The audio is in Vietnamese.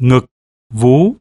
ngực, vú,